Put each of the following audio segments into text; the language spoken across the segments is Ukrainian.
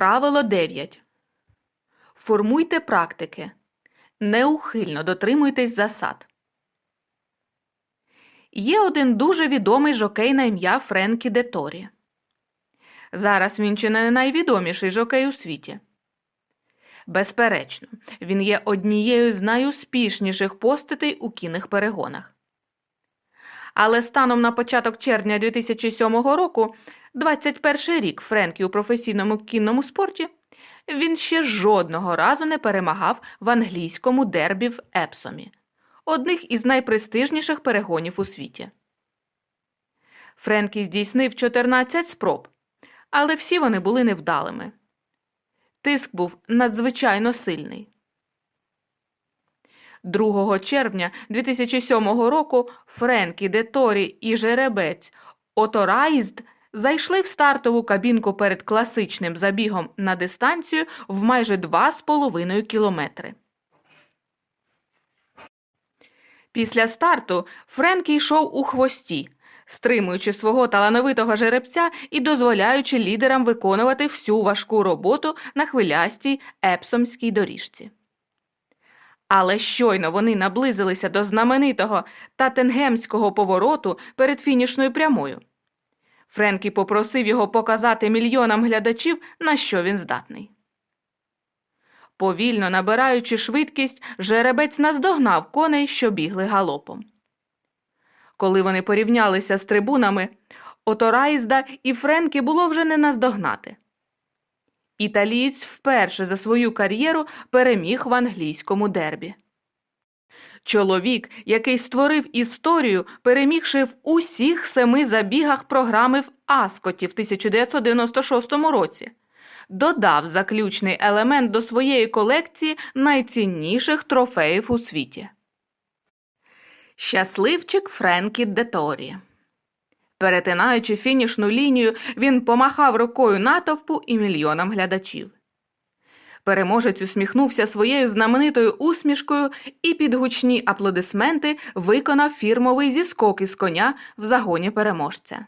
Правило 9. Формуйте практики. Неухильно дотримуйтесь засад. Є один дуже відомий жокей на ім'я Френкі Деторі. Зараз він чи не найвідоміший жокей у світі. Безперечно, він є однією з найуспішніших постатей у кінних перегонах. Але станом на початок червня 2007 року, 21 рік Френкі у професійному кінному спорті, він ще жодного разу не перемагав в англійському дербі в Епсомі, одних із найпрестижніших перегонів у світі. Френкі здійснив 14 спроб, але всі вони були невдалими. Тиск був надзвичайно сильний. 2 червня 2007 року Френкі Деторі і жеребець Оторайзд зайшли в стартову кабінку перед класичним забігом на дистанцію в майже 2,5 кілометри. Після старту Френкі йшов у хвості, стримуючи свого талановитого жеребця і дозволяючи лідерам виконувати всю важку роботу на хвилястій епсомській доріжці. Але щойно вони наблизилися до знаменитого татенгемського повороту перед фінішною прямою. Френкі попросив його показати мільйонам глядачів, на що він здатний. Повільно набираючи швидкість, жеребець наздогнав коней, що бігли галопом. Коли вони порівнялися з трибунами, Оторайзда і Френкі було вже не наздогнати. Італієць вперше за свою кар'єру переміг в англійському дербі. Чоловік, який створив історію, перемігши в усіх семи забігах програми в Аскоті в 1996 році, додав заключний елемент до своєї колекції найцінніших трофеїв у світі. Щасливчик Френкі Деторі. Перетинаючи фінішну лінію, він помахав рукою натовпу і мільйонам глядачів. Переможець усміхнувся своєю знаменитою усмішкою і під гучні аплодисменти виконав фірмовий зіскок із коня в загоні переможця.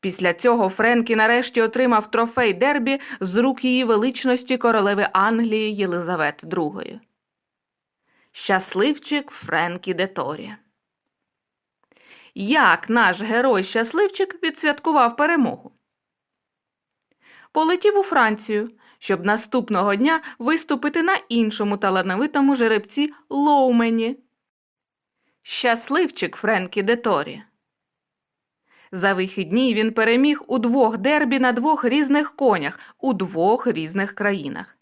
Після цього Френкі нарешті отримав трофей дербі з рук її величності королеви Англії Єлизавет II. Щасливчик Френкі Деторі. Як наш герой щасливчик відсвяткував перемогу? Полетів у Францію, щоб наступного дня виступити на іншому талановитому жеребці Лоумені. Щасливчик Френкі Деторі. За вихідні він переміг у двох дербі на двох різних конях у двох різних країнах.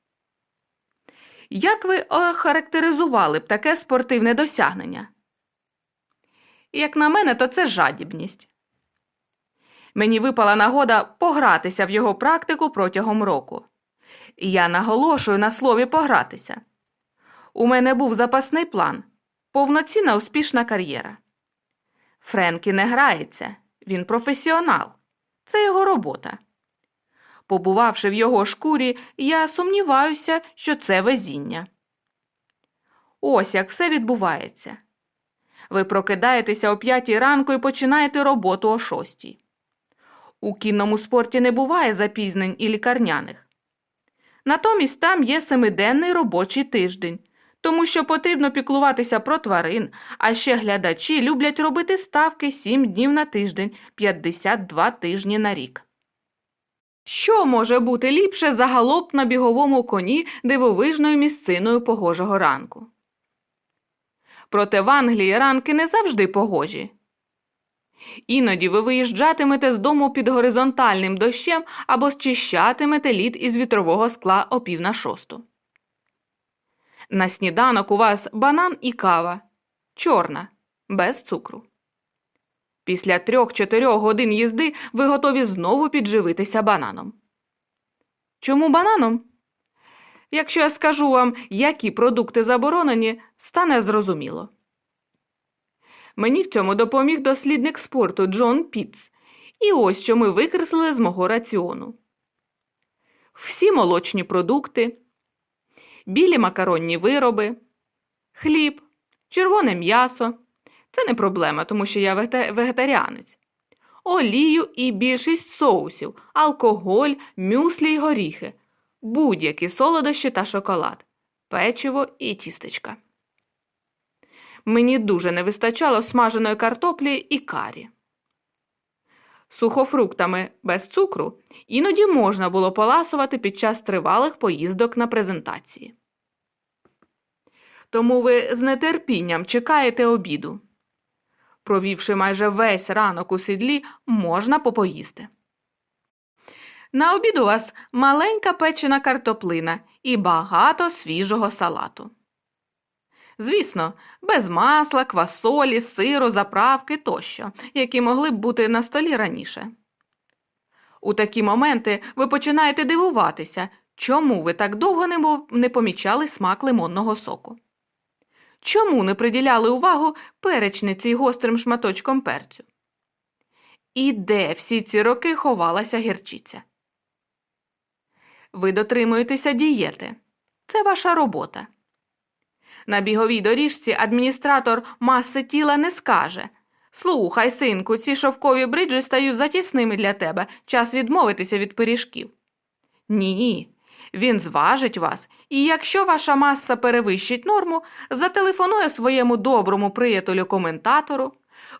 Як ви охарактеризували б таке спортивне досягнення? Як на мене, то це жадібність. Мені випала нагода погратися в його практику протягом року. Я наголошую на слові погратися. У мене був запасний план, повноцінна успішна кар'єра. Френкі не грається, він професіонал. Це його робота. Побувавши в його шкурі, я сумніваюся, що це везіння. Ось як все відбувається. Ви прокидаєтеся о п'ятій ранку і починаєте роботу о шостій. У кінному спорті не буває запізнень і лікарняних. Натомість там є семиденний робочий тиждень, тому що потрібно піклуватися про тварин, а ще глядачі люблять робити ставки 7 днів на тиждень, 52 тижні на рік. Що може бути ліпше за галоп на біговому коні дивовижною місциною погожого ранку? Проте в Англії ранки не завжди погожі. Іноді ви виїжджатимете з дому під горизонтальним дощем або зчищатимете лід із вітрового скла о пів на шосту. На сніданок у вас банан і кава чорна, без цукру. Після трьох-чотирьох годин їзди ви готові знову підживитися бананом. Чому бананом? Якщо я скажу вам, які продукти заборонені, стане зрозуміло. Мені в цьому допоміг дослідник спорту Джон Піц. І ось що ми викреслили з мого раціону. Всі молочні продукти, білі макаронні вироби, хліб, червоне м'ясо. Це не проблема, тому що я вегетаріанець. олію і більшість соусів, алкоголь, мюслі й горіхи, будь-які солодощі та шоколад, печиво і тістечка. Мені дуже не вистачало смаженої картоплі і карі. Сухофруктами без цукру іноді можна було поласувати під час тривалих поїздок на презентації. Тому ви з нетерпінням чекаєте обіду. Провівши майже весь ранок у сідлі, можна попоїсти. На обід у вас маленька печена картоплина і багато свіжого салату. Звісно, без масла, квасолі, сиру, заправки тощо, які могли б бути на столі раніше. У такі моменти ви починаєте дивуватися, чому ви так довго не помічали смак лимонного соку. Чому не приділяли увагу перечниці й гострим шматочком перцю? І де всі ці роки ховалася гірчиця? Ви дотримуєтеся дієти. Це ваша робота. На біговій доріжці адміністратор маси тіла не скаже Слухай, синку, ці шовкові бриджі стають затісними для тебе, час відмовитися від пиріжків. Ні, він зважить вас, і якщо ваша маса перевищить норму, зателефонує своєму доброму приятелю коментатору.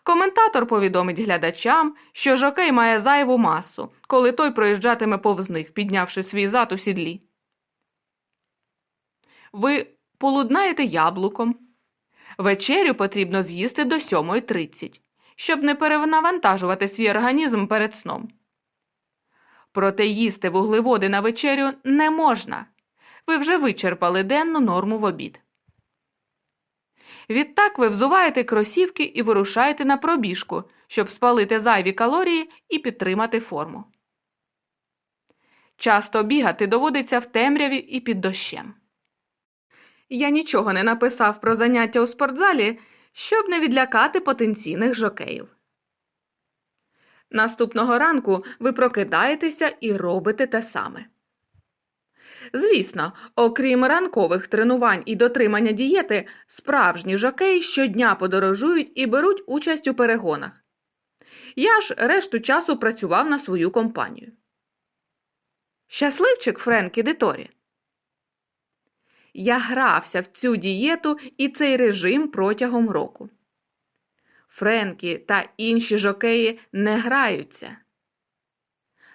Коментатор повідомить глядачам, що жокей має зайву масу, коли той проїжджатиме повз них, піднявши свій зад у сідлі. Ви полуднаєте яблуком. Вечерю потрібно з'їсти до 7.30, щоб не перенавантажувати свій організм перед сном. Проте їсти вуглеводи на вечерю не можна. Ви вже вичерпали денну норму в обід. Відтак ви взуваєте кросівки і вирушаєте на пробіжку, щоб спалити зайві калорії і підтримати форму. Часто бігати доводиться в темряві і під дощем. Я нічого не написав про заняття у спортзалі, щоб не відлякати потенційних жокеїв. Наступного ранку ви прокидаєтеся і робите те саме. Звісно, окрім ранкових тренувань і дотримання дієти, справжні жокеї щодня подорожують і беруть участь у перегонах. Я ж решту часу працював на свою компанію. Щасливчик Френкі Деторі. Я грався в цю дієту і цей режим протягом року. Френкі та інші жокеї не граються.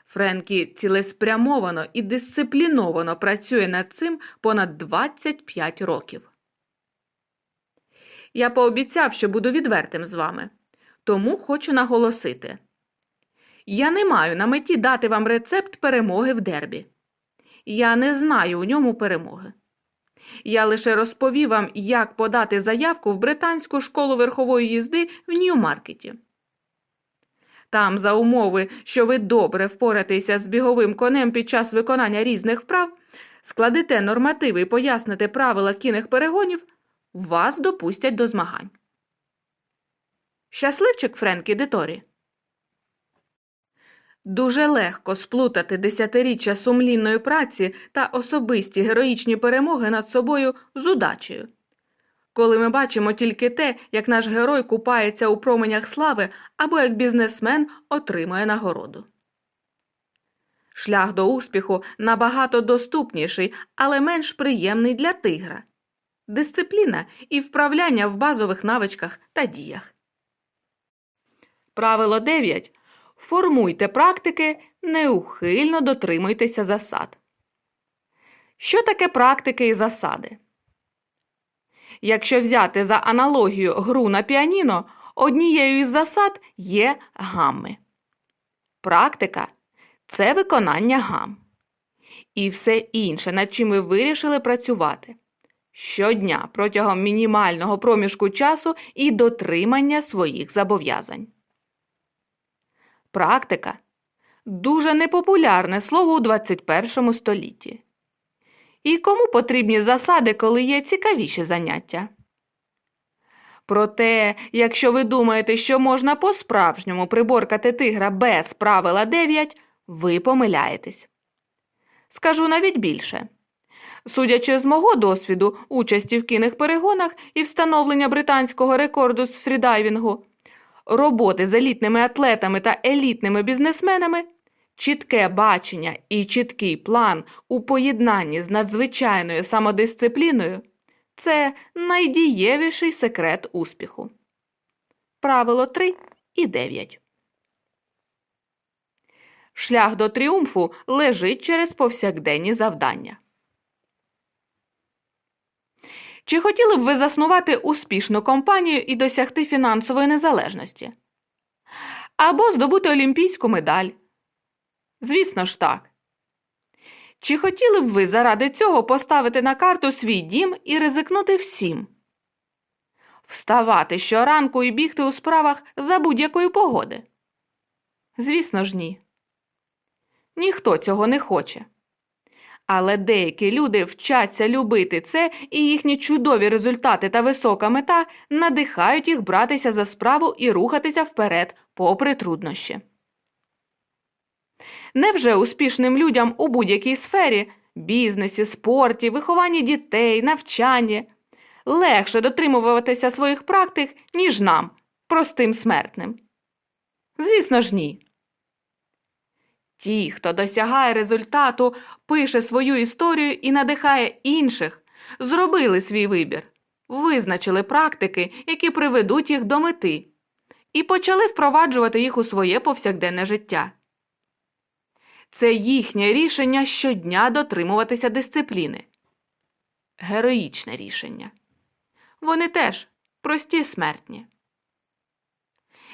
Френкі цілеспрямовано і дисципліновано працює над цим понад 25 років. Я пообіцяв, що буду відвертим з вами, тому хочу наголосити я не маю на меті дати вам рецепт перемоги в дербі. Я не знаю у ньому перемоги. Я лише розповів вам, як подати заявку в британську школу верхової їзди в Нью-Маркеті. Там, за умови, що ви добре впоратеся з біговим конем під час виконання різних вправ, складете нормативи і поясните правила кінних перегонів, вас допустять до змагань. Щасливчик Френкі Деторі. Дуже легко сплутати десятиріччя сумлінної праці та особисті героїчні перемоги над собою з удачею. Коли ми бачимо тільки те, як наш герой купається у променях слави або як бізнесмен отримує нагороду. Шлях до успіху набагато доступніший, але менш приємний для тигра дисципліна і вправляння в базових навичках та діях. Правило 9. Формуйте практики, неухильно дотримуйтеся засад. Що таке практики і засади? Якщо взяти за аналогію гру на піаніно, однією із засад є гамми. Практика це виконання гам. І все інше, над чим ви вирішили працювати. Щодня протягом мінімального проміжку часу і дотримання своїх зобов'язань. Практика дуже непопулярне слово у 21 столітті. І кому потрібні засади, коли є цікавіші заняття? Проте, якщо ви думаєте, що можна по-справжньому приборкати тигра без правила 9, ви помиляєтесь. Скажу навіть більше. Судячи з мого досвіду участі в кінних перегонах і встановлення британського рекорду з фрідайвінгу, роботи з елітними атлетами та елітними бізнесменами, чітке бачення і чіткий план у поєднанні з надзвичайною самодисципліною це найдієвіший секрет успіху. Правило 3 і 9. Шлях до тріумфу лежить через повсякденні завдання. Чи хотіли б ви заснувати успішну компанію і досягти фінансової незалежності? Або здобути олімпійську медаль? Звісно ж так. Чи хотіли б ви заради цього поставити на карту свій дім і ризикнути всім? Вставати щоранку і бігти у справах за будь-якої погоди? Звісно ж, ні. Ніхто цього не хоче. Але деякі люди вчаться любити це, і їхні чудові результати та висока мета надихають їх братися за справу і рухатися вперед, попри труднощі. Невже успішним людям у будь-якій сфері бізнесі, спорті, вихованні дітей, навчанні легше дотримуватися своїх практик, ніж нам, простим смертним? Звісно ж, ні. Ті, хто досягає результату, пише свою історію і надихає інших, зробили свій вибір, визначили практики, які приведуть їх до мети, і почали впроваджувати їх у своє повсякденне життя. Це їхнє рішення щодня дотримуватися дисципліни. Героїчне рішення. Вони теж прості смертні.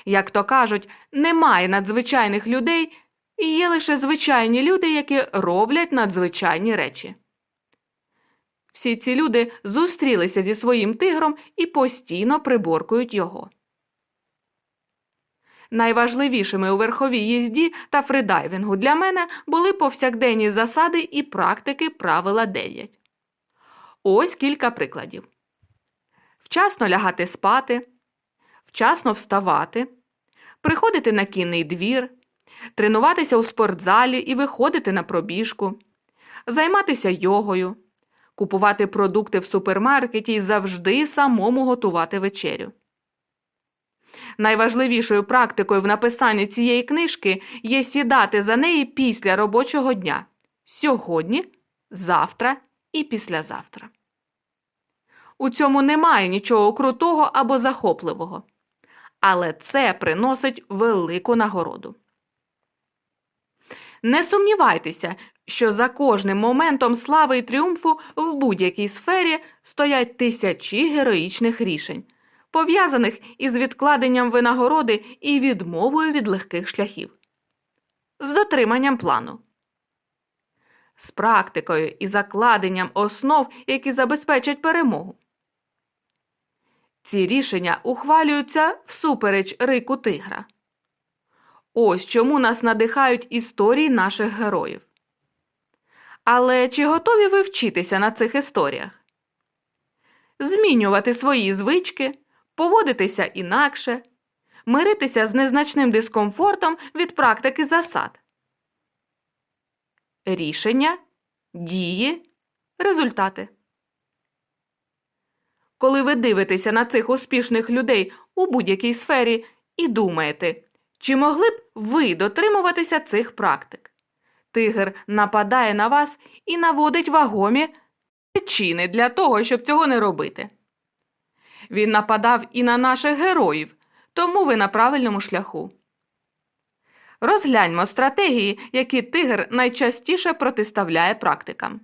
Як то кажуть, немає надзвичайних людей, і є лише звичайні люди, які роблять надзвичайні речі. Всі ці люди зустрілися зі своїм тигром і постійно приборкують його. Найважливішими у верховій їзді та фридайвінгу для мене були повсякденні засади і практики правила 9. Ось кілька прикладів: вчасно лягати спати, вчасно вставати, приходити на кінний двір, тренуватися у спортзалі і виходити на пробіжку, займатися йогою, купувати продукти в супермаркеті і завжди самому готувати вечерю. Найважливішою практикою в написанні цієї книжки є сідати за неї після робочого дня сьогодні, завтра і післязавтра. У цьому немає нічого крутого або захопливого, але це приносить велику нагороду. Не сумнівайтеся, що за кожним моментом слави і тріумфу в будь-якій сфері стоять тисячі героїчних рішень пов'язаних із відкладенням винагороди і відмовою від легких шляхів, з дотриманням плану, з практикою і закладенням основ, які забезпечать перемогу. Ці рішення ухвалюються всупереч рику тигра. Ось чому нас надихають історії наших героїв. Але чи готові ви вчитися на цих історіях? Змінювати свої звички, поводитися інакше, миритися з незначним дискомфортом від практики засад. Рішення, дії, результати. Коли ви дивитеся на цих успішних людей у будь-якій сфері і думаєте, чи могли б ви дотримуватися цих практик? Тигр нападає на вас і наводить вагомі причини для того, щоб цього не робити. Він нападав і на наших героїв, тому ви на правильному шляху. Розгляньмо стратегії, які тигр найчастіше протиставляє практикам.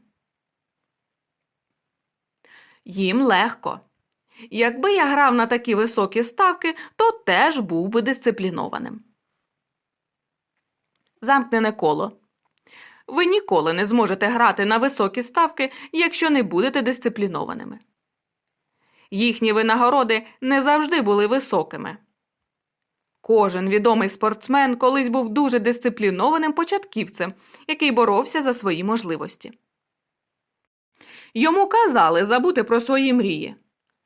Їм легко. Якби я грав на такі високі ставки, то теж був би дисциплінованим. Замкнене коло. Ви ніколи не зможете грати на високі ставки, якщо не будете дисциплінованими. Їхні винагороди не завжди були високими. Кожен відомий спортсмен колись був дуже дисциплінованим початківцем, який боровся за свої можливості. Йому казали забути про свої мрії.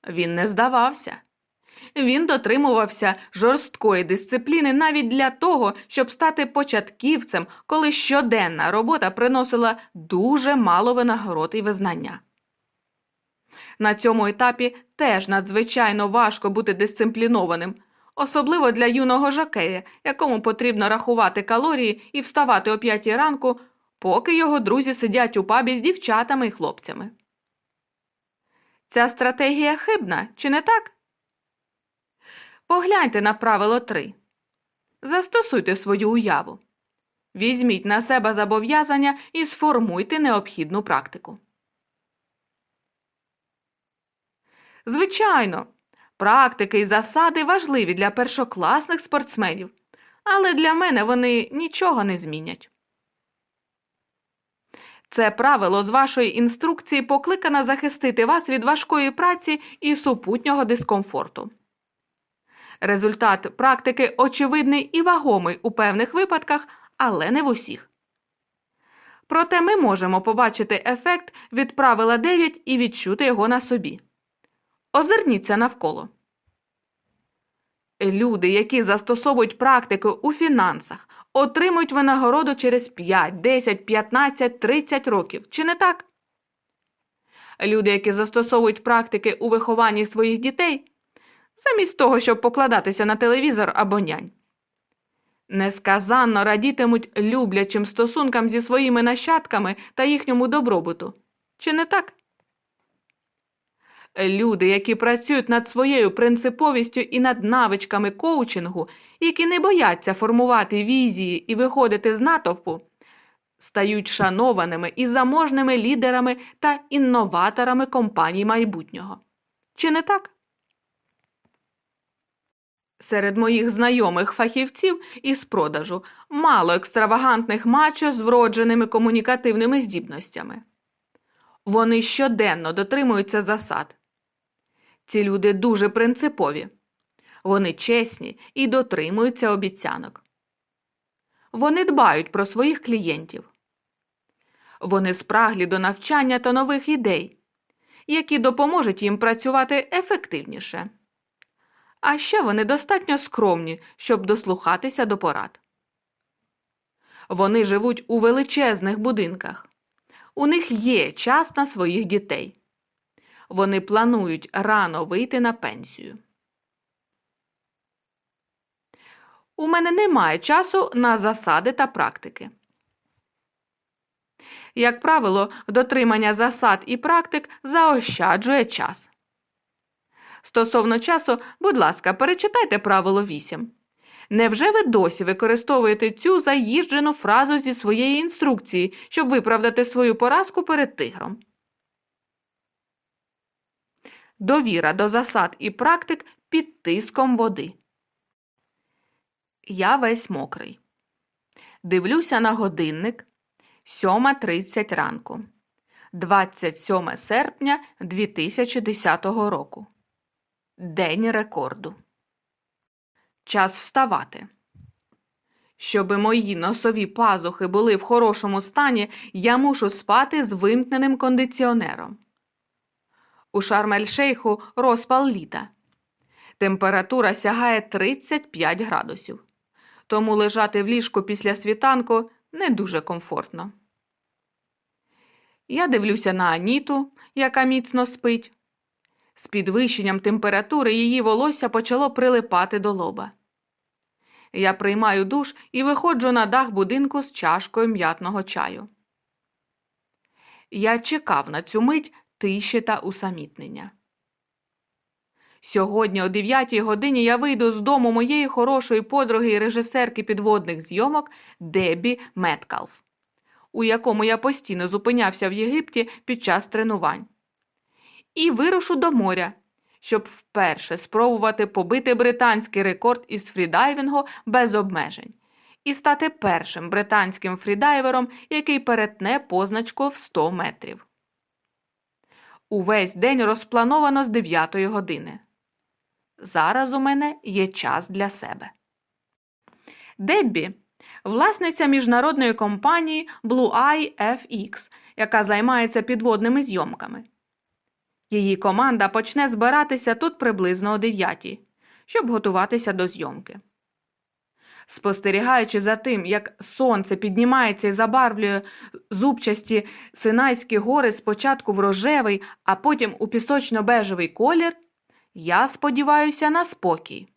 Він не здавався. Він дотримувався жорсткої дисципліни навіть для того, щоб стати початківцем, коли щоденна робота приносила дуже мало винагород і визнання. На цьому етапі теж надзвичайно важко бути дисциплінованим, особливо для юного жокея, якому потрібно рахувати калорії і вставати о п'ятій ранку, поки його друзі сидять у пабі з дівчатами і хлопцями. Ця стратегія хибна, чи не так? Погляньте на правило 3. Застосуйте свою уяву. Візьміть на себе зобов'язання і сформуйте необхідну практику. Звичайно, практики і засади важливі для першокласних спортсменів, але для мене вони нічого не змінять. Це правило з вашої інструкції покликане захистити вас від важкої праці і супутнього дискомфорту. Результат практики очевидний і вагомий у певних випадках, але не в усіх. Проте ми можемо побачити ефект від правила 9 і відчути його на собі. Озирніться навколо. Люди, які застосовують практику у фінансах, отримують винагороду через 5, 10, 15, 30 років. Чи не так? Люди, які застосовують практики у вихованні своїх дітей, замість того, щоб покладатися на телевізор або нянь. Несказанно радітимуть люблячим стосункам зі своїми нащадками та їхньому добробуту. Чи не так? Люди, які працюють над своєю принциповістю і над навичками коучингу, які не бояться формувати візії і виходити з натовпу, стають шанованими і заможними лідерами та інноваторами компаній майбутнього. Чи не так? Серед моїх знайомих фахівців із продажу мало екстравагантних мачо з вродженими комунікативними здібностями. Вони щоденно дотримуються засад. Ці люди дуже принципові, вони чесні і дотримуються обіцянок. Вони дбають про своїх клієнтів. Вони спраглі до навчання та нових ідей, які допоможуть їм працювати ефективніше. А ще вони достатньо скромні, щоб дослухатися до порад. Вони живуть у величезних будинках. У них є час на своїх дітей. Вони планують рано вийти на пенсію. У мене немає часу на засади та практики. Як правило, дотримання засад і практик заощаджує час. Стосовно часу, будь ласка, перечитайте правило 8. Невже ви досі використовуєте цю заїжджену фразу зі своєї інструкції, щоб виправдати свою поразку перед тигром? Довіра до засад і практик під тиском води. Я весь мокрий. Дивлюся на годинник 7.30 ранку. 27 серпня 2010 року. День рекорду. Час вставати. Щоби мої носові пазухи були в хорошому стані, я мушу спати з вимкненим кондиціонером. У Шармель-Шейху розпал літа. Температура сягає 35 градусів. Тому лежати в ліжку після світанку не дуже комфортно. Я дивлюся на Аніту, яка міцно спить. З підвищенням температури її волосся почало прилипати до лоба. Я приймаю душ і виходжу на дах будинку з чашкою м'ятного чаю. Я чекав на цю мить тиші та усамітнення. Сьогодні, о 9 годині, я вийду з дому моєї хорошої подруги і режисерки підводних зйомок Дебі Меткалф, у якому я постійно зупинявся в Єгипті під час тренувань і вирушу до моря, щоб вперше спробувати побити британський рекорд із фрідайвінгу без обмежень і стати першим британським фрідайвером, який перетне позначку в 100 метрів. Увесь день розплановано з 9 години. Зараз у мене є час для себе. Деббі власниця міжнародної компанії Blue Eye FX, яка займається підводними зйомками. Її команда почне збиратися тут приблизно о 9, щоб готуватися до зйомки. Спостерігаючи за тим, як сонце піднімається і забарвлює зубчасті Синайські гори спочатку в рожевий, а потім у пісочно-бежевий колір, я сподіваюся на спокій.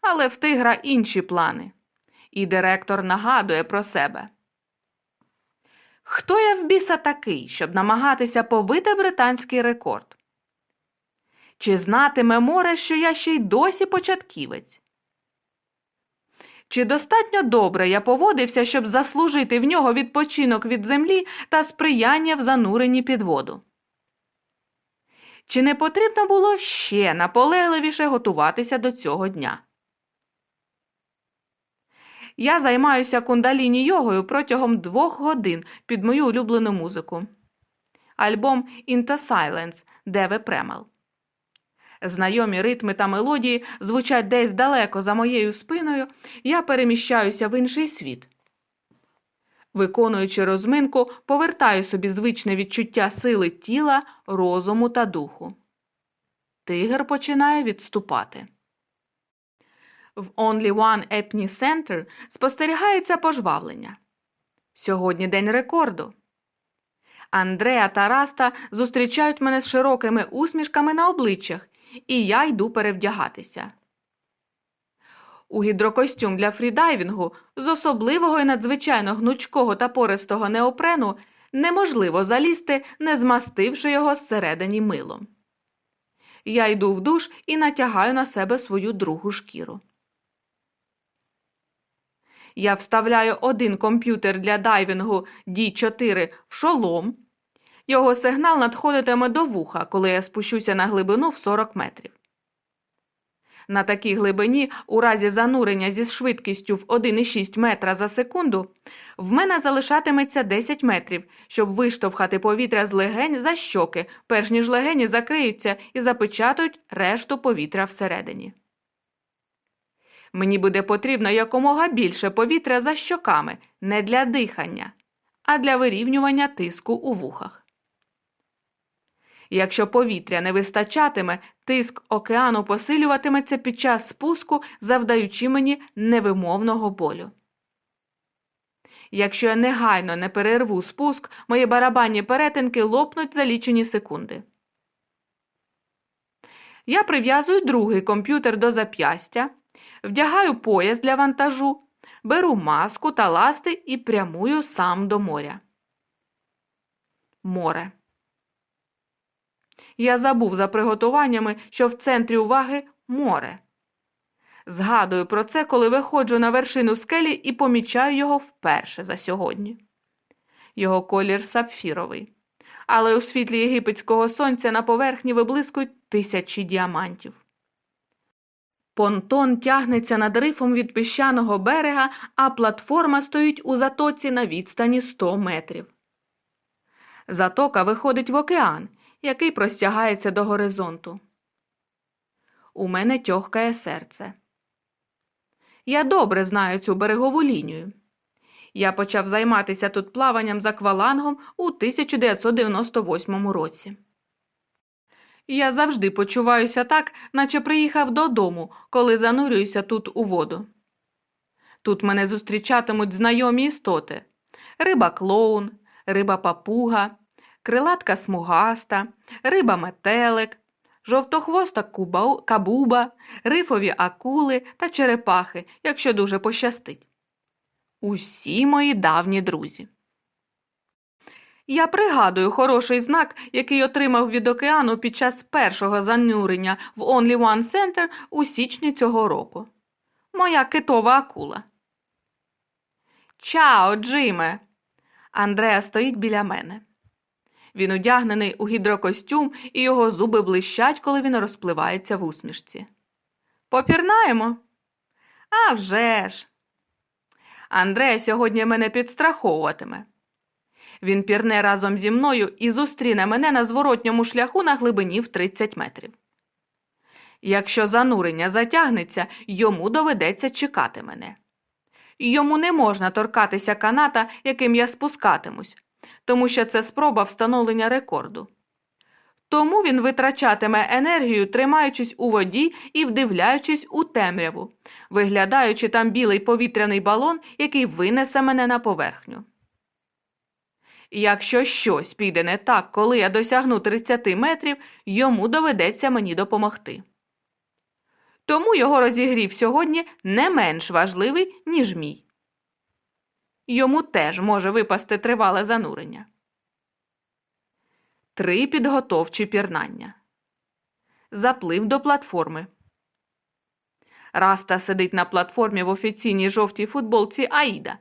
але в тигра інші плани. І директор нагадує про себе. Хто я в біса такий, щоб намагатися побити британський рекорд? Чи знатиме море, що я ще й досі початківець? Чи достатньо добре я поводився, щоб заслужити в нього відпочинок від землі та сприяння в зануренні під воду? Чи не потрібно було ще наполегливіше готуватися до цього дня? Я займаюся кундаліні йогою протягом двох годин під мою улюблену музику. Альбом Into Silence Деве Премал. Знайомі ритми та мелодії звучать десь далеко за моєю спиною, я переміщаюся в інший світ. Виконуючи розминку, повертаю собі звичне відчуття сили тіла, розуму та духу. Тигр починає відступати. В Only One Epney Center спостерігається пожвавлення. Сьогодні день рекорду. Андреа та Раста зустрічають мене з широкими усмішками на обличчях, і я йду перевдягатися. У гідрокостюм для фрідайвінгу з особливого і надзвичайно гнучкого та пористого неопрену неможливо залізти, не змастивши його зсередині милом. Я йду в душ і натягаю на себе свою другу шкіру. Я вставляю один комп'ютер для дайвінгу D4 в шолом. Його сигнал надходитиме до вуха, коли я спущуся на глибину в 40 метрів. На такій глибині, у разі занурення зі швидкістю в 1,6 метра за секунду, в мене залишатиметься 10 метрів, щоб виштовхати повітря з легень за щоки, перш ніж легені закриються і запечатають решту повітря всередині. Мені буде потрібно якомога більше повітря за щоками, не для дихання, а для вирівнювання тиску у вухах. Якщо повітря не вистачатиме, тиск океану посилюватиметься під час спуску, завдаючи мені невимовного болю. Якщо я негайно не перерву спуск, мої барабанні перетинки лопнуть за лічені секунди. Я прив'язую другий комп'ютер до зап'ястя, вдягаю пояс для вантажу, беру маску та ласти і прямую сам до моря. Море. Я забув за приготуваннями, що в центрі уваги море. Згадую про це, коли виходжу на вершину скелі і помічаю його вперше за сьогодні. Його колір сапфіровий, але у світлі єгипетського сонця на поверхні виблискують тисячі діамантів. Понтон тягнеться над рифом від піщаного берега, а платформа стоїть у затоці на відстані 100 метрів. Затока виходить в океан, який простягається до горизонту. У мене тьохкає серце. Я добре знаю цю берегову лінію. Я почав займатися тут плаванням за аквалангом у 1998 році. Я завжди почуваюся так, наче приїхав додому, коли занурююся тут у воду. Тут мене зустрічатимуть знайомі істоти риба клоун, риба папуга, крилатка смугаста, риба метелик, жовтохвоста кабуба, рифові акули та черепахи, якщо дуже пощастить. Усі мої давні друзі. Я пригадую хороший знак, який отримав від океану під час першого занурення в Only One Center у січні цього року. Моя китова акула. Чао, Джиме. Андреа стоїть біля мене. Він одягнений у гідрокостюм, і його зуби блищать, коли він розпливається в усмішці. Попірнаємо? «А вже ж!» Андрея сьогодні мене підстраховуватиме. Він пірне разом зі мною і зустріне мене на зворотньому шляху на глибині в 30 метрів. Якщо занурення затягнеться, йому доведеться чекати мене. Йому не можна торкатися каната, яким я спускатимусь, тому що це спроба встановлення рекорду. Тому він витрачатиме енергію, тримаючись у воді і вдивляючись у темряву, виглядаючи там білий повітряний балон, який винесе мене на поверхню. Якщо щось піде не так, коли я досягну 30 метрів, йому доведеться мені допомогти. Тому його розігрів сьогодні не менш важливий, ніж мій. Йому теж може випасти тривале занурення. Три підготовчі пірнання. Заплив до платформи. Раста сидить на платформі в офіційній жовтій футболці Аїда.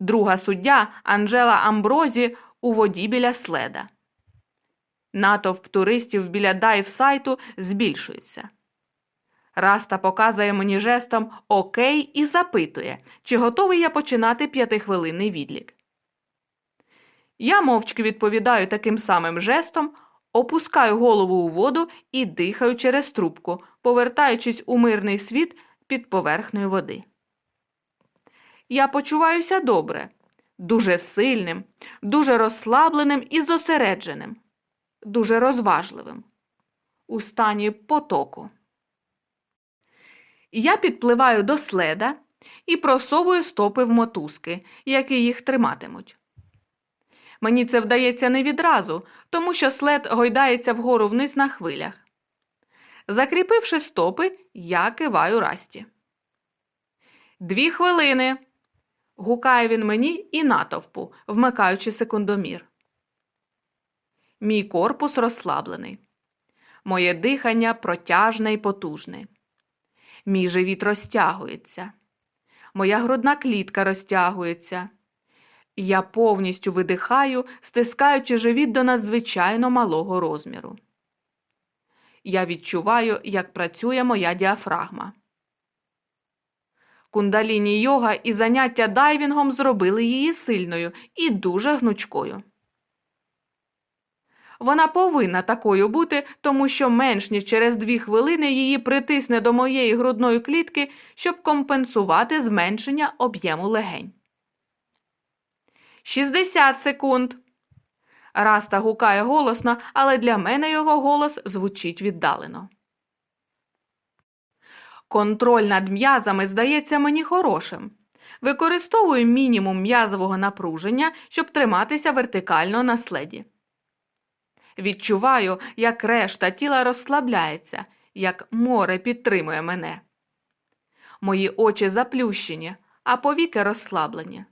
Друга суддя Анжела Амброзі у воді біля следа. Натовп туристів біля дайв сайту збільшується. Раста показує мені жестом Окей і запитує, чи готовий я починати п'ятихвилинний відлік. Я мовчки відповідаю таким самим жестом, опускаю голову у воду і дихаю через трубку, повертаючись у мирний світ під поверхнею води. Я почуваюся добре, дуже сильним, дуже розслабленим і зосередженим, дуже розважливим, у стані потоку. Я підпливаю до следа і просовую стопи в мотузки, які їх триматимуть. Мені це вдається не відразу, тому що след гойдається вгору вниз на хвилях. Закріпивши стопи, я киваю расті. Дві хвилини. гукає він мені і натовпу, вмикаючи секундомір. Мій корпус розслаблений. Моє дихання протяжне і потужне. Мій живіт розтягується. Моя грудна клітка розтягується. Я повністю видихаю, стискаючи живіт до надзвичайно малого розміру. Я відчуваю, як працює моя діафрагма. Кундаліні йога і заняття дайвінгом зробили її сильною і дуже гнучкою. Вона повинна такою бути, тому що менш ніж через дві хвилини її притисне до моєї грудної клітки, щоб компенсувати зменшення об'єму легень. 60 секунд. Раста гукає голосно, але для мене його голос звучить віддалено. Контроль над м'язами здається мені хорошим. Використовую мінімум м'язового напруження, щоб триматися вертикально на следі. Відчуваю, як решта тіла розслабляється, як море підтримує мене. Мої очі заплющені, а повіки розслаблені.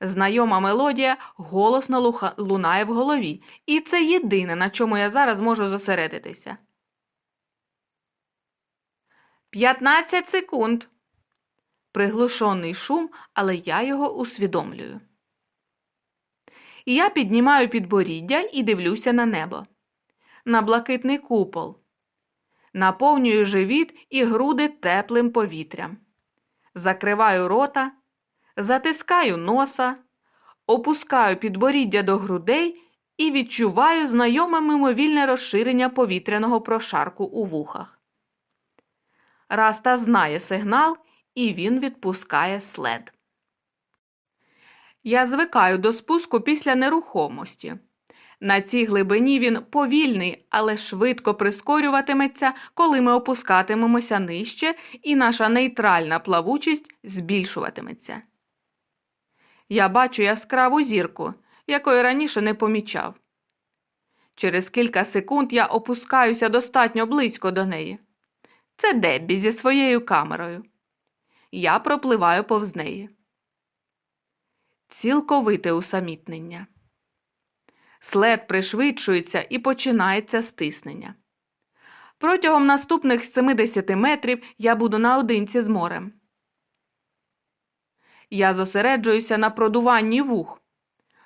Знайома мелодія голосно лунає в голові, і це єдине, на чому я зараз можу зосередитися. 15 секунд. Приглушений шум, але я його усвідомлюю. Я піднімаю підборіддя і дивлюся на небо, на блакитний купол, наповнюю живіт і груди теплим повітрям, закриваю рота, затискаю носа, опускаю підборіддя до грудей і відчуваю знайоме мимовільне розширення повітряного прошарку у вухах. Раста знає сигнал, і він відпускає след. Я звикаю до спуску після нерухомості. На цій глибині він повільний, але швидко прискорюватиметься, коли ми опускатимемося нижче, і наша нейтральна плавучість збільшуватиметься. Я бачу яскраву зірку, якої раніше не помічав. Через кілька секунд я опускаюся достатньо близько до неї. Це Деббі зі своєю камерою. Я пропливаю повз неї. Цілковите усамітнення. След пришвидшується і починається стиснення. Протягом наступних 70 метрів я буду наодинці з морем. Я зосереджуюся на продуванні вух,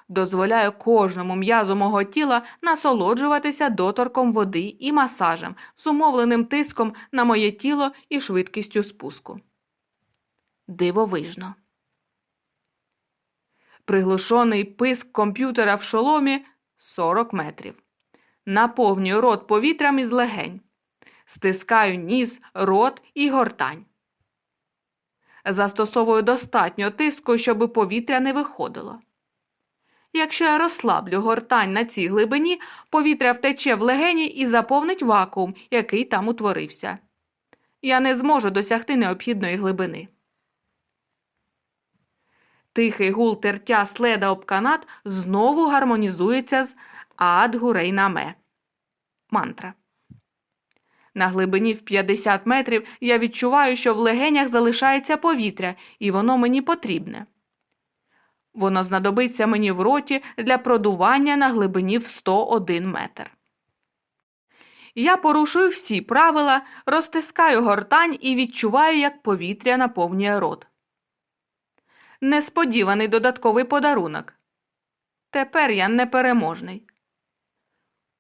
дозволяю кожному м'язу мого тіла насолоджуватися доторком води і масажем, зумовленим тиском на моє тіло і швидкістю спуску. Дивовижно. Приглушений писк комп'ютера в шоломі 40 метрів. Наповнюю рот повітрям із легень. Стискаю ніс, рот і гортань. Застосовую достатньо тиску, щоб повітря не виходило. Якщо я розслаблю гортань на цій глибині, повітря втече в легені і заповнить вакуум, який там утворився. Я не зможу досягти необхідної глибини. Тихий гул тертя следа об канат знову гармонізується з ад гурейнаме. Мантра. На глибині в 50 метрів я відчуваю, що в легенях залишається повітря, і воно мені потрібне. Воно знадобиться мені в роті для продування на глибині в 101 метр. Я порушую всі правила, розтискаю гортань і відчуваю, як повітря наповнює рот. Несподіваний додатковий подарунок. Тепер я непереможний.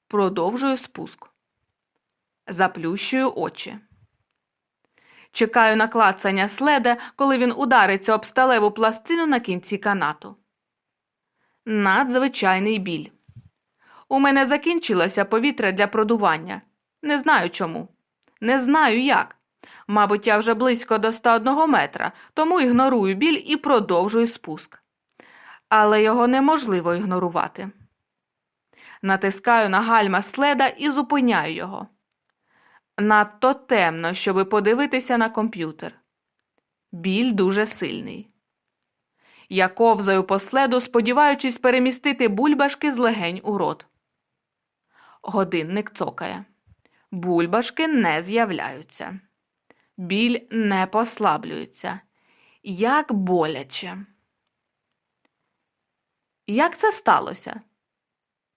Продовжую спуск. Заплющую очі. Чекаю на клацання следа, коли він удариться об сталеву пластину на кінці канату. Надзвичайний біль. У мене закінчилося повітря для продування. Не знаю чому. Не знаю як. Мабуть, я вже близько до 101 метра, тому ігнорую біль і продовжую спуск. Але його неможливо ігнорувати. Натискаю на гальма следа і зупиняю його. Надто темно, щоби подивитися на комп'ютер. Біль дуже сильний. Я ковзаю по следу, сподіваючись перемістити бульбашки з легень у рот. Годинник цокає. Бульбашки не з'являються. Біль не послаблюється. Як боляче. Як це сталося?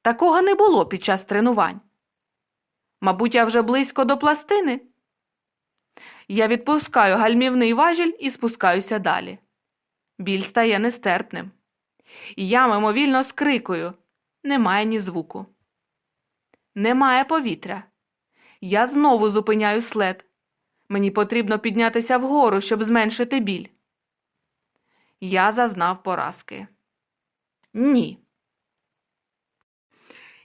Такого не було під час тренувань. Мабуть, я вже близько до пластини. Я відпускаю гальмівний важіль і спускаюся далі. Біль стає нестерпним. Я мимовільно скрикую. Немає ні звуку. Немає повітря. Я знову зупиняю след. Мені потрібно піднятися вгору, щоб зменшити біль. Я зазнав поразки. Ні.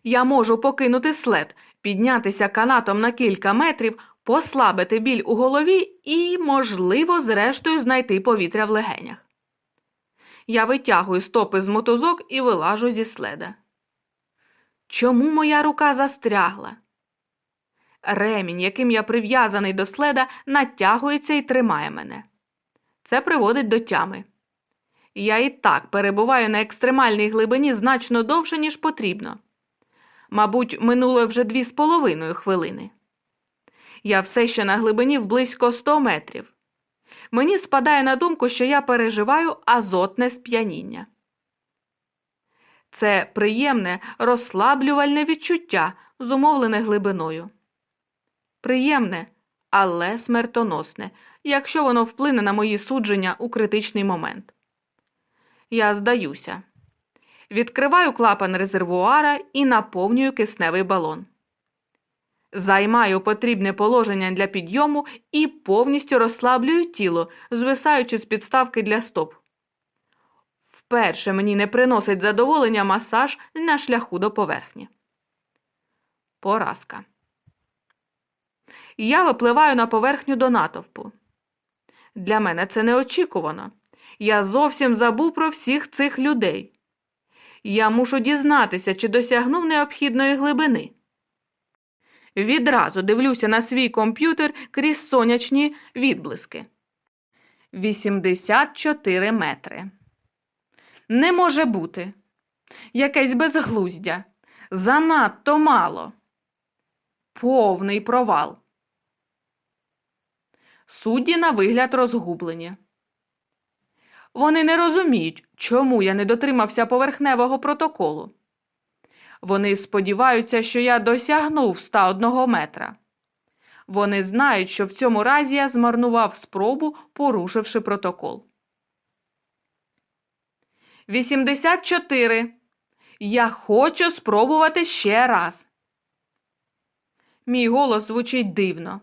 Я можу покинути след, піднятися канатом на кілька метрів, послабити біль у голові і, можливо, зрештою знайти повітря в легенях. Я витягую стопи з мотузок і вилажу зі следа. Чому моя рука застрягла? Ремінь, яким я прив'язаний до следа, натягується і тримає мене. Це приводить до тями. Я і так перебуваю на екстремальній глибині значно довше, ніж потрібно. Мабуть, минуло вже дві з половиною хвилини. Я все ще на глибині в близько 100 метрів. Мені спадає на думку, що я переживаю азотне сп'яніння. Це приємне розслаблювальне відчуття, зумовлене глибиною. Приємне, але смертоносне, якщо воно вплине на мої судження у критичний момент. Я здаюся. Відкриваю клапан резервуара і наповнюю кисневий балон. Займаю потрібне положення для підйому і повністю розслаблюю тіло, звисаючи з підставки для стоп. Вперше мені не приносить задоволення масаж на шляху до поверхні. Поразка. Я випливаю на поверхню до натовпу. Для мене це неочікувано. Я зовсім забув про всіх цих людей. Я мушу дізнатися, чи досягнув необхідної глибини. Відразу дивлюся на свій комп'ютер крізь сонячні відблиски. 84 метри. Не може бути. Якесь безглуздя. Занадто мало. Повний провал. Судді на вигляд розгублені. Вони не розуміють, чому я не дотримався поверхневого протоколу. Вони сподіваються, що я досягнув 101 метра. Вони знають, що в цьому разі я змарнував спробу, порушивши протокол. 84. Я хочу спробувати ще раз. Мій голос звучить дивно.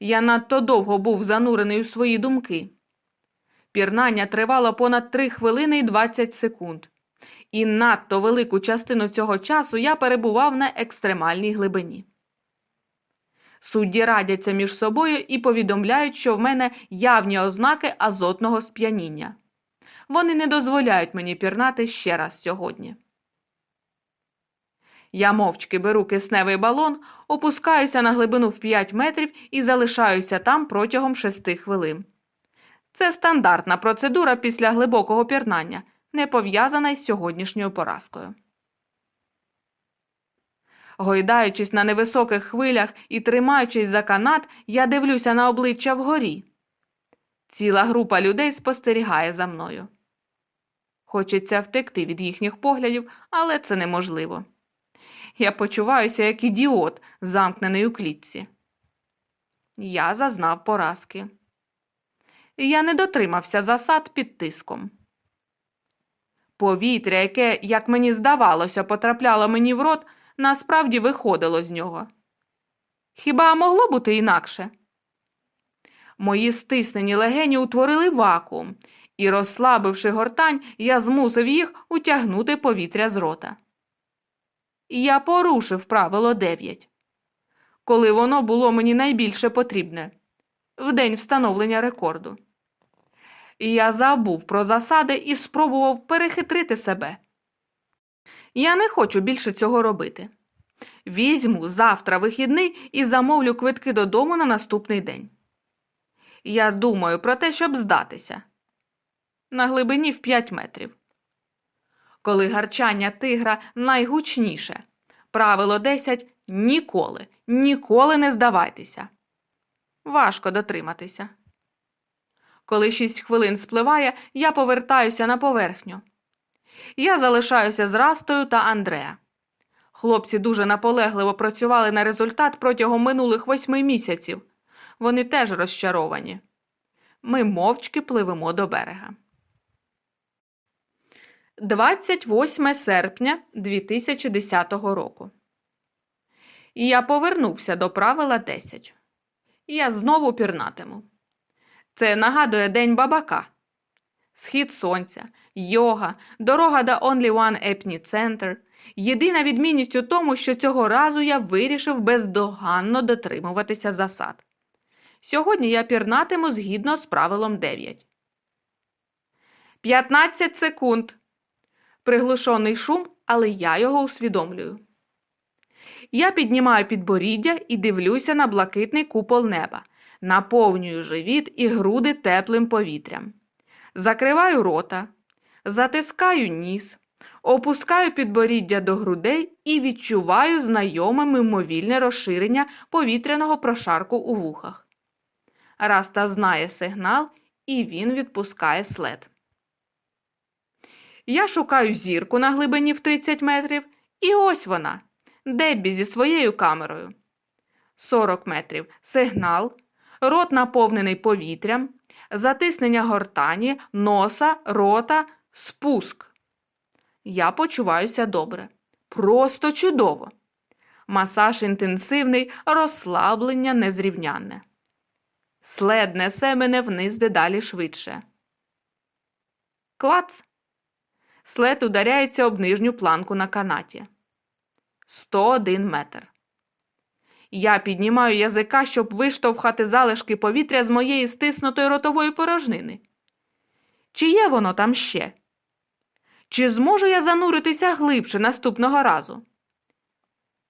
Я надто довго був занурений у свої думки. Пірнання тривало понад 3 хвилини і 20 секунд. І надто велику частину цього часу я перебував на екстремальній глибині. Судді радяться між собою і повідомляють, що в мене явні ознаки азотного сп'яніння. Вони не дозволяють мені пірнати ще раз сьогодні. Я мовчки беру кисневий балон, опускаюся на глибину в 5 метрів і залишаюся там протягом 6 хвилин. Це стандартна процедура після глибокого пірнання, не пов'язана із сьогоднішньою поразкою. Гойдаючись на невисоких хвилях і тримаючись за канат, я дивлюся на обличчя вгорі. Ціла група людей спостерігає за мною. Хочеться втекти від їхніх поглядів, але це неможливо. Я почуваюся як ідіот, замкнений у клітці. Я зазнав поразки. Я не дотримався засад під тиском. Повітря, яке, як мені здавалося, потрапляло мені в рот, насправді виходило з нього. Хіба могло бути інакше? Мої стиснені легені утворили вакуум, і, розслабивши гортань, я змусив їх утягнути повітря з рота. Я порушив правило 9, коли воно було мені найбільше потрібне в день встановлення рекорду. Я забув про засади і спробував перехитрити себе. Я не хочу більше цього робити. Візьму завтра вихідний і замовлю квитки додому на наступний день. Я думаю про те, щоб здатися на глибині в 5 метрів. Коли гарчання тигра найгучніше. Правило 10 ніколи, ніколи не здавайтеся. Важко дотриматися. Коли 6 хвилин спливає, я повертаюся на поверхню. Я залишаюся з Растою та Андреа. Хлопці дуже наполегливо працювали на результат протягом минулих восьми місяців. Вони теж розчаровані. Ми мовчки пливемо до берега. 28 серпня 2010 року. І Я повернувся до правила 10. І Я знову пірнатиму. Це нагадує День бабака. Схід сонця, йога, дорога до Only One Epney Center. Єдина відмінність у тому, що цього разу я вирішив бездоганно дотримуватися засад. Сьогодні я пірнатиму згідно з правилом 9. 15 секунд. Приглушений шум, але я його усвідомлюю. Я піднімаю підборіддя і дивлюся на блакитний купол неба, наповнюю живіт і груди теплим повітрям. Закриваю рота, затискаю ніс, опускаю підборіддя до грудей і відчуваю знайоме мимовільне розширення повітряного прошарку у вухах. Раста знає сигнал, і він відпускає след. Я шукаю зірку на глибині в 30 метрів, і ось вона. Деббі зі своєю камерою. 40 метрів сигнал, рот наповнений повітрям, затиснення гортані, носа, рота, спуск. Я почуваюся добре. Просто чудово. Масаж інтенсивний, розслаблення незрівнянне. След несе мене вниз дедалі швидше. Клац. След ударяється об нижню планку на канаті. 101 метр. Я піднімаю язика, щоб виштовхати залишки повітря з моєї стиснутої ротової порожнини. Чи є воно там ще? Чи зможу я зануритися глибше наступного разу?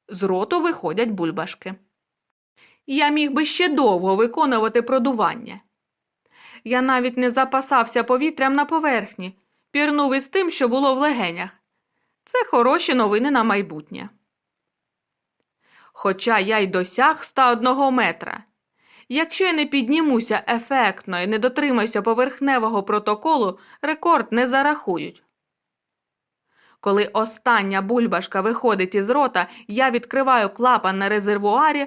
З роту виходять бульбашки. Я міг би ще довго виконувати продування. Я навіть не запасався повітрям на поверхні, пірнув із тим, що було в легенях. Це хороші новини на майбутнє. Хоча я й досяг 101 метра. Якщо я не піднімуся ефектно і не дотримаюся поверхневого протоколу, рекорд не зарахують. Коли остання бульбашка виходить із рота, я відкриваю клапан на резервуарі,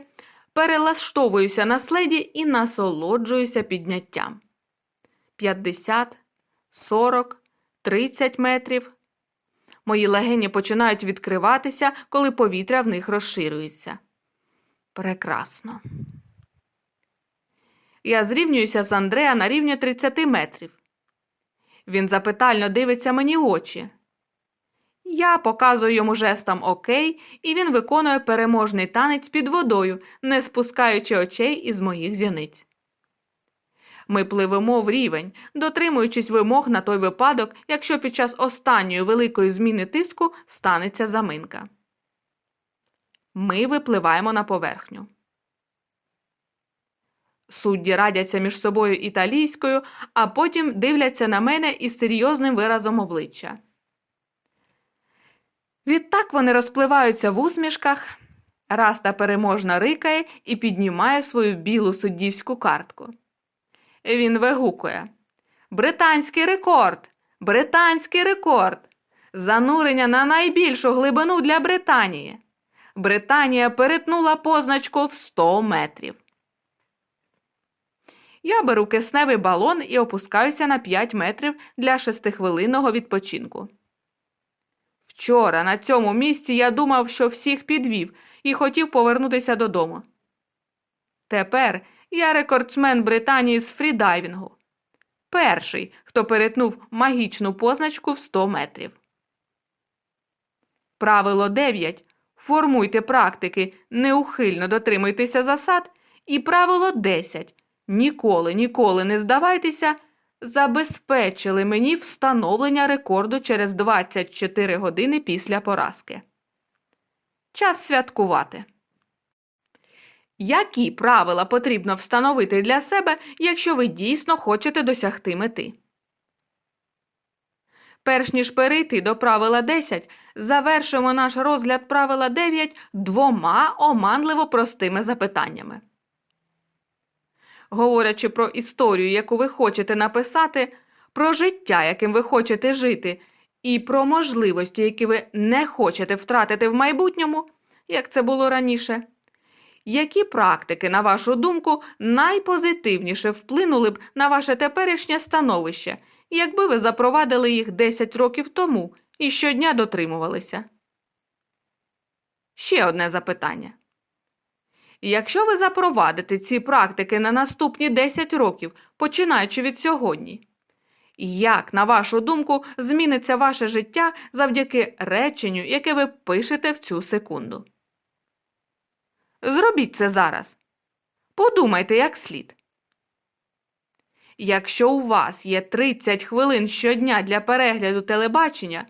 перелаштовуюся на следі і насолоджуюся підняттям. 50, 40, 30 метрів. Мої легені починають відкриватися, коли повітря в них розширюється. Прекрасно. Я зрівнююся з Андреа на рівні 30 метрів. Він запитально дивиться мені в очі. Я показую йому жестом Окей, і він виконує переможний танець під водою, не спускаючи очей із моїх зіниць. Ми пливемо в рівень, дотримуючись вимог на той випадок, якщо під час останньої великої зміни тиску станеться заминка. Ми випливаємо на поверхню. Судді радяться між собою італійською, а потім дивляться на мене із серйозним виразом обличчя. Відтак вони розпливаються в усмішках, Раста переможно рикає і піднімає свою білу суддівську картку. Він вигукує Британський рекорд! Британський рекорд! Занурення на найбільшу глибину для Британії. Британія перетнула позначку в 100 метрів. Я беру кисневий балон і опускаюся на 5 метрів для шестихвилинного відпочинку. Вчора на цьому місці я думав, що всіх підвів і хотів повернутися додому. Тепер я рекордсмен Британії з фрідайвінгу. Перший, хто перетнув магічну позначку в 100 метрів. Правило 9. Формуйте практики, неухильно дотримуйтеся засад. І правило 10. Ніколи, ніколи не здавайтеся. Забезпечили мені встановлення рекорду через 24 години після поразки. Час святкувати. Які правила потрібно встановити для себе, якщо ви дійсно хочете досягти мети? Перш ніж перейти до правила 10, завершимо наш розгляд правила 9 двома оманливо простими запитаннями. Говорячи про історію, яку ви хочете написати, про життя, яким ви хочете жити, і про можливості, які ви не хочете втратити в майбутньому, як це було раніше. Які практики, на вашу думку, найпозитивніше вплинули б на ваше теперішнє становище, якби ви запровадили їх 10 років тому і щодня дотримувалися? Ще одне запитання. Якщо ви запровадите ці практики на наступні 10 років, починаючи від сьогодні, як, на вашу думку, зміниться ваше життя завдяки реченню, яке ви пишете в цю секунду? Зробіть це зараз. Подумайте як слід. Якщо у вас є 30 хвилин щодня для перегляду телебачення,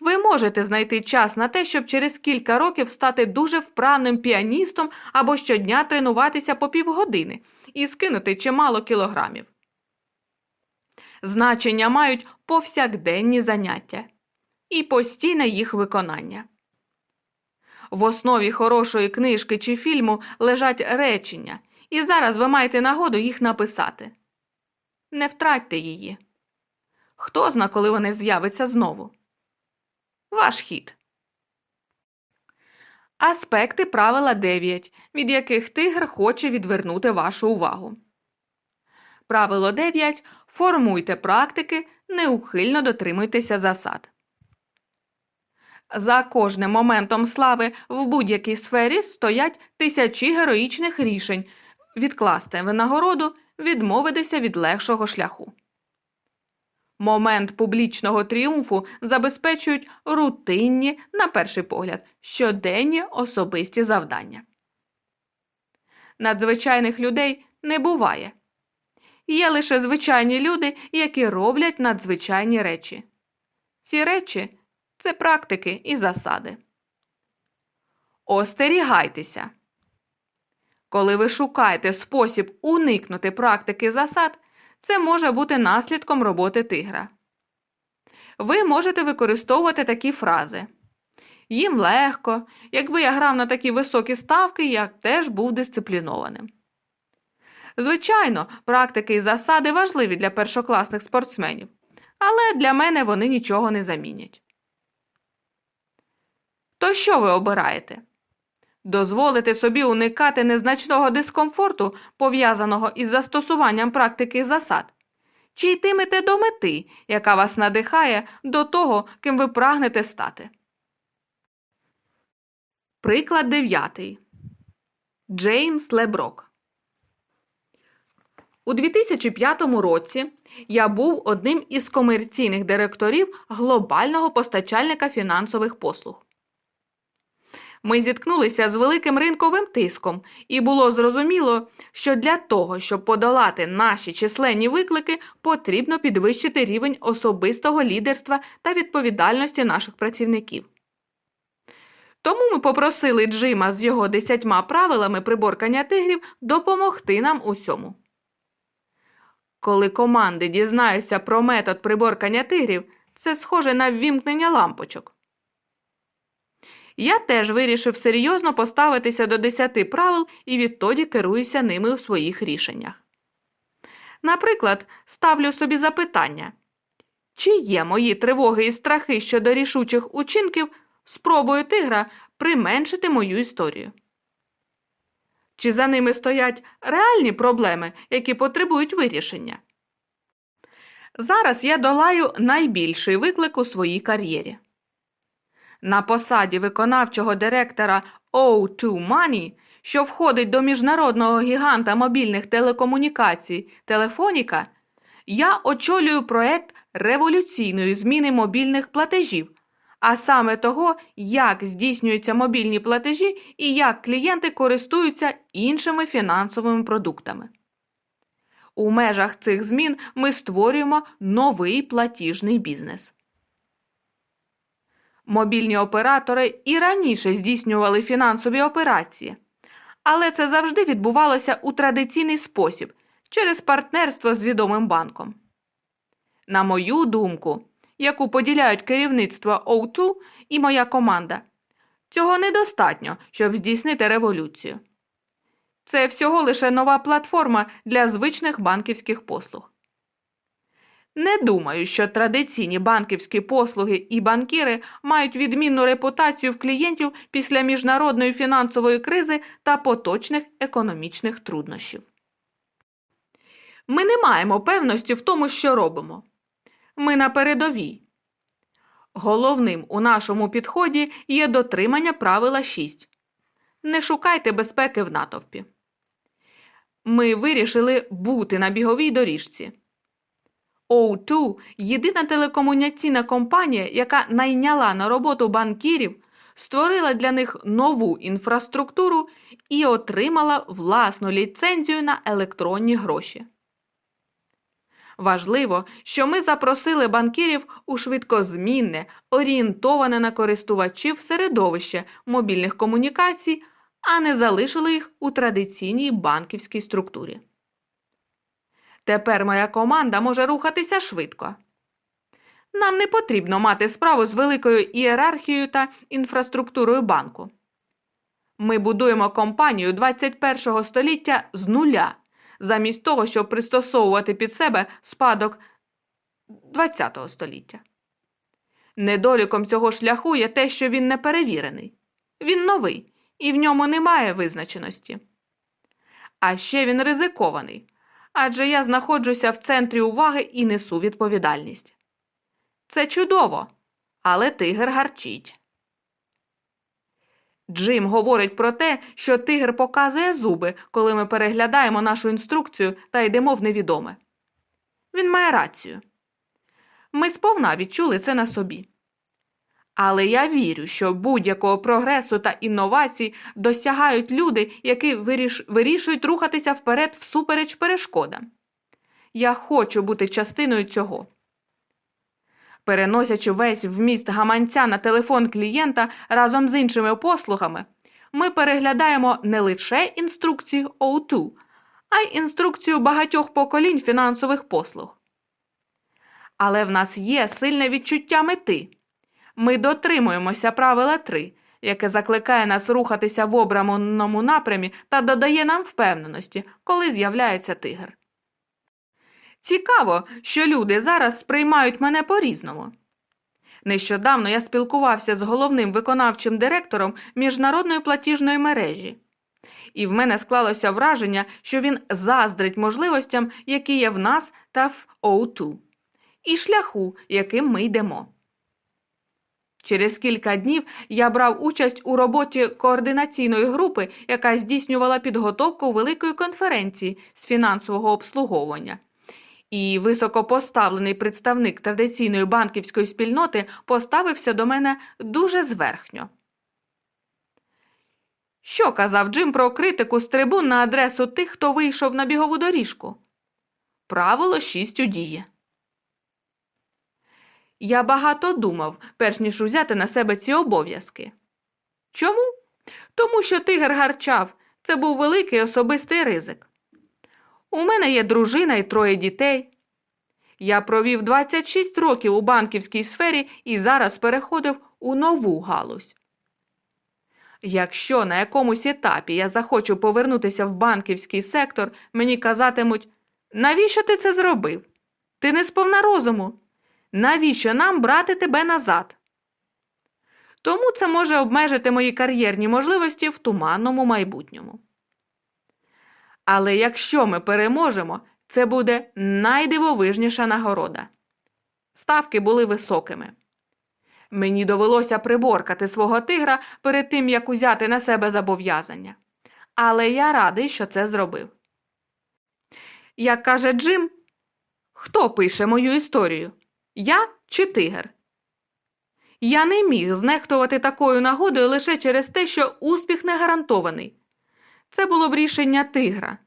ви можете знайти час на те, щоб через кілька років стати дуже вправним піаністом або щодня тренуватися по півгодини і скинути чимало кілограмів. Значення мають повсякденні заняття і постійне їх виконання. В основі хорошої книжки чи фільму лежать речення, і зараз ви маєте нагоду їх написати. Не втратьте її. Хто зна, коли вони з'явиться знову? Ваш хід. Аспекти правила 9, від яких тигр хоче відвернути вашу увагу. Правило 9. Формуйте практики, неухильно дотримуйтеся засад. За кожним моментом слави в будь-якій сфері стоять тисячі героїчних рішень відкласти винагороду, відмовитися від легшого шляху. Момент публічного тріумфу забезпечують рутинні, на перший погляд, щоденні особисті завдання. Надзвичайних людей не буває. Є лише звичайні люди, які роблять надзвичайні речі. Ці речі це практики і засади. Остерігайтеся. Коли ви шукаєте спосіб уникнути практики засад, це може бути наслідком роботи тигра. Ви можете використовувати такі фрази. Їм легко, якби я грав на такі високі ставки, я теж був дисциплінованим. Звичайно, практики і засади важливі для першокласних спортсменів, але для мене вони нічого не замінять. То що ви обираєте? Дозволити собі уникати незначного дискомфорту, пов'язаного із застосуванням практики засад, чи йтимете до мети, яка вас надихає до того, ким ви прагнете стати. Приклад дев'ятий. Джеймс Леброк. У 2005 році я був одним із комерційних директорів глобального постачальника фінансових послуг ми зіткнулися з великим ринковим тиском, і було зрозуміло, що для того, щоб подолати наші численні виклики, потрібно підвищити рівень особистого лідерства та відповідальності наших працівників. Тому ми попросили Джима з його десятьма правилами приборкання тигрів допомогти нам у цьому. Коли команди дізнаються про метод приборкання тигрів, це схоже на ввімкнення лампочок. Я теж вирішив серйозно поставитися до десяти правил і відтоді керуюся ними у своїх рішеннях. Наприклад, ставлю собі запитання, чи є мої тривоги і страхи щодо рішучих учинків спробою тигра применшити мою історію? Чи за ними стоять реальні проблеми, які потребують вирішення? Зараз я долаю найбільший виклик у своїй кар'єрі. На посаді виконавчого директора O2 Money, що входить до міжнародного гіганта мобільних телекомунікацій Телефоніка, я очолюю проект революційної зміни мобільних платежів, а саме того, як здійснюються мобільні платежі і як клієнти користуються іншими фінансовими продуктами. У межах цих змін ми створюємо новий платіжний бізнес. Мобільні оператори і раніше здійснювали фінансові операції, але це завжди відбувалося у традиційний спосіб через партнерство з відомим банком. На мою думку, яку поділяють керівництво O2 і моя команда, цього недостатньо, щоб здійснити революцію. Це всього лише нова платформа для звичних банківських послуг. Не думаю, що традиційні банківські послуги і банкіри мають відмінну репутацію в клієнтів після міжнародної фінансової кризи та поточних економічних труднощів. Ми не маємо певності в тому, що робимо. Ми на передовій. Головним у нашому підході є дотримання правила 6. Не шукайте безпеки в натовпі. Ми вирішили бути на біговій доріжці. O2 – єдина телекомунікаційна компанія, яка найняла на роботу банкірів, створила для них нову інфраструктуру і отримала власну ліцензію на електронні гроші. Важливо, що ми запросили банкірів у швидкозмінне, орієнтоване на користувачів середовище мобільних комунікацій, а не залишили їх у традиційній банківській структурі. Тепер моя команда може рухатися швидко. Нам не потрібно мати справу з великою ієрархією та інфраструктурою банку. Ми будуємо компанію 21 століття з нуля, замість того, щоб пристосовувати під себе спадок 20 століття. Недоліком цього шляху є те, що він не перевірений. Він новий, і в ньому немає визначеності. А ще він ризикований, адже я знаходжуся в центрі уваги і несу відповідальність. Це чудово, але тигр гарчить. Джим говорить про те, що тигр показує зуби, коли ми переглядаємо нашу інструкцію та йдемо в невідоме. Він має рацію. Ми сповна відчули це на собі. Але я вірю, що будь-якого прогресу та інновацій досягають люди, які виріш... вирішують рухатися вперед всупереч перешкодам. Я хочу бути частиною цього. Переносячи весь вміст гаманця на телефон клієнта разом з іншими послугами, ми переглядаємо не лише інструкцію O2, а й інструкцію багатьох поколінь фінансових послуг. Але в нас є сильне відчуття мети. Ми дотримуємося правила 3, яке закликає нас рухатися в обраному напрямі та додає нам впевненості, коли з'являється тигр. Цікаво, що люди зараз сприймають мене по-різному. Нещодавно я спілкувався з головним виконавчим директором міжнародної платіжної мережі, і в мене склалося враження, що він заздрить можливостям, які є в нас та в O2, і шляху, яким ми йдемо. Через кілька днів я брав участь у роботі координаційної групи, яка здійснювала підготовку великої конференції з фінансового обслуговування. І високопоставлений представник традиційної банківської спільноти поставився до мене дуже зверхньо. Що казав Джим про критику з трибун на адресу тих, хто вийшов на бігову доріжку? Правило шість у дії. Я багато думав, перш ніж узяти на себе ці обов'язки. Чому? Тому що тигр гарчав це був великий особистий ризик. У мене є дружина і троє дітей. Я провів 26 років у банківській сфері і зараз переходив у нову галузь. Якщо на якомусь етапі я захочу повернутися в банківський сектор, мені казатимуть, навіщо ти це зробив? Ти не сповна розуму. Навіщо нам брати тебе назад? Тому це може обмежити мої кар'єрні можливості в туманному майбутньому. Але якщо ми переможемо, це буде найдивовижніша нагорода. Ставки були високими. Мені довелося приборкати свого тигра перед тим, як узяти на себе зобов'язання. Але я радий, що це зробив. Як каже Джим, хто пише мою історію? Я чи тигр? Я не міг знехтувати такою нагодою лише через те, що успіх не гарантований. Це було б рішення тигра.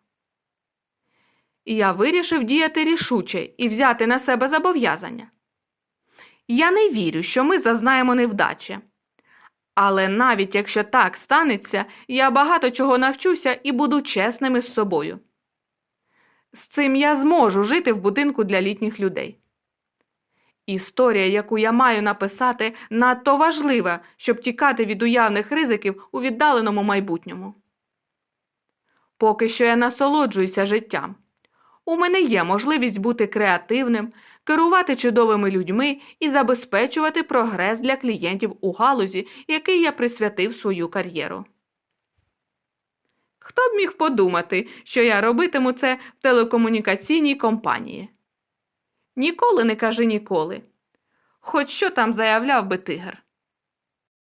Я вирішив діяти рішуче і взяти на себе зобов'язання. Я не вірю, що ми зазнаємо невдачі. Але навіть якщо так станеться, я багато чого навчуся і буду чесним із собою. З цим я зможу жити в будинку для літніх людей. Історія, яку я маю написати, надто важлива, щоб тікати від уявних ризиків у віддаленому майбутньому. Поки що я насолоджуюся життям. У мене є можливість бути креативним, керувати чудовими людьми і забезпечувати прогрес для клієнтів у галузі, який я присвятив свою кар'єру. Хто б міг подумати, що я робитиму це в телекомунікаційній компанії? Ніколи не кажи ніколи. Хоч що там заявляв би тигр.